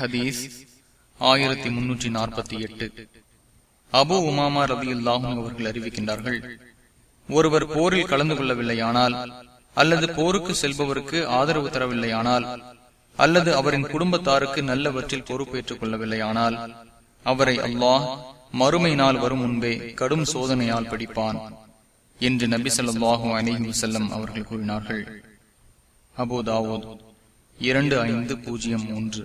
ஹதீஸ் ஆயிரத்தி முன்னூற்றி நாற்பத்தி எட்டு. அபு உமாமா ரவி அல்லாஹும் அவர்கள் அறிவிக்கின்றார்கள் ஒருவர் போரில் கலந்து கொள்ளவில்லையானால் அல்லது போருக்கு செல்பவருக்கு ஆதரவு தரவில்லையானால் அல்லது அவரின் குடும்பத்தாருக்கு நல்லவற்றில் பொறுப்பேற்றுக் கொள்ளவில்லையானால் அவரை அல்லாஹ் மறுமை நாள் வரும் முன்பே கடும் சோதனையால் பிடிப்பான் என்று நபி சொல்லாஹும் அலிஹி செல்லம் அவர்கள் கூறினார்கள். அபோதாவோத் இரண்டு ஐந்து பூஜ்ஜியம் மூன்று